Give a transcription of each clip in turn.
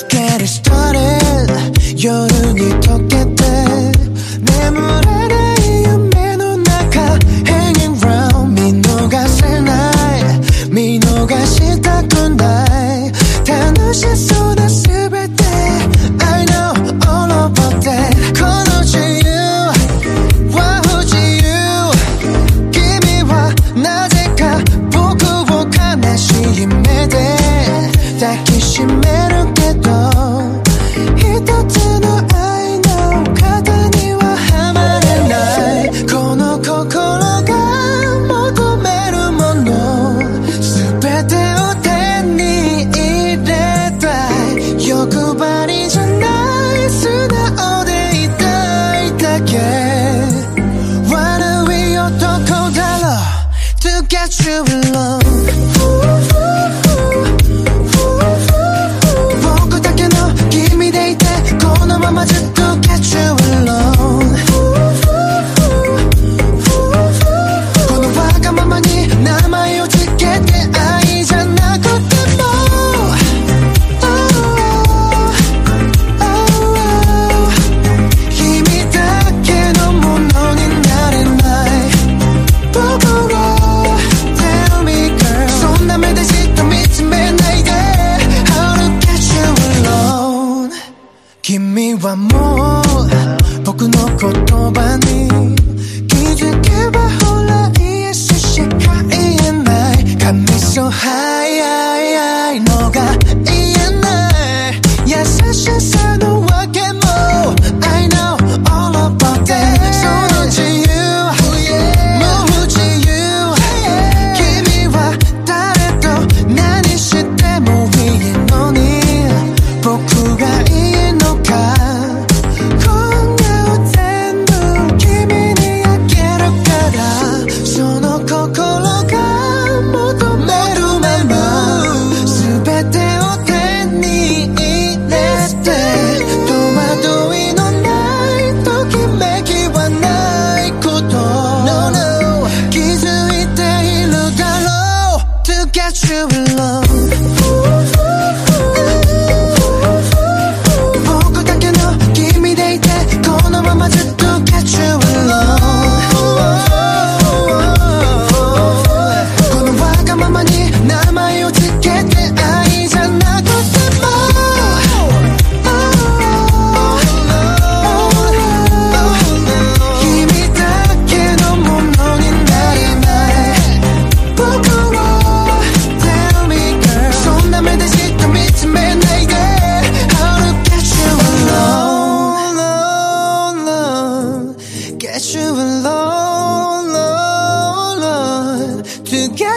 Let's get it started 夜に溶けて眠る素直でいたいけ悪い男だろ To get you alone 僕だけの君でいてこのままずっと get you 僕の言葉に気づけばほらイエスしか言えない。神そ早いのがいい。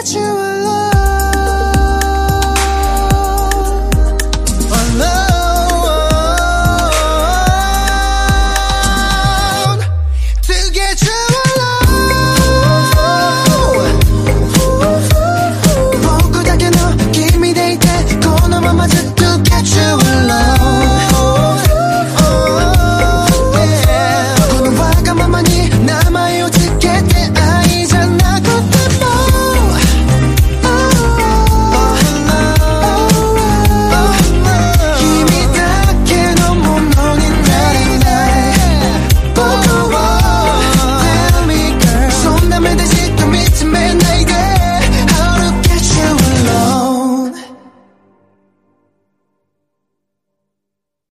what you.